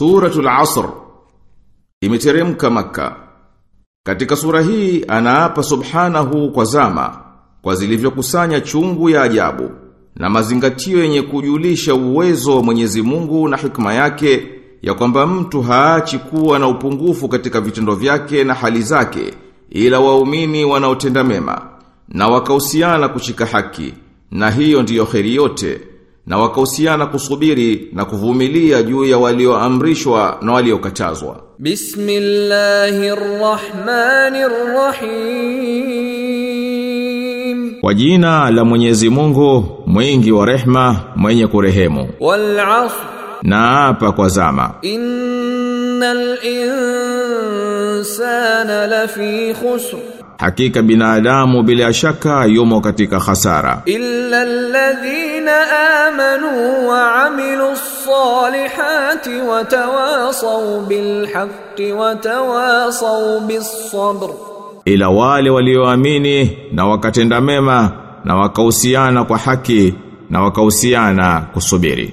Suratul Asr imeteremka maka. Katika sura hii anaapa subhanahu kwa zama kwa zilivyokusanya chungu ya ajabu na mazingatio yenye kujulisha uwezo wa Mwenyezi Mungu na hikma yake ya kwamba mtu haachi kuwa na upungufu katika vitendo vyake na hali zake ila waumini wanaotenda mema na wakausiana kushika haki na hiyo ndiyo kheri yote na wakahusiana kusubiri na kuvumilia juu ya walioamrishwa na waliokatazwa. Bismillahirrahmanirrahim. Kwa jina la Mwenyezi Mungu, mwingi wa rehma, mwenye kurehemu. Wal 'asr. Na apa kwa zama. Innal insana lafi khusr. Hakika binadamu bila shaka yumo katika hasara. Illa alladhina amanu wa amilu ssalihati wa tawasaw bil haqqi wa tawasaw bis sabr. Ila wale walioamini na wakatenda mema na wakahusiana kwa haki na wakahusiana kusubiri.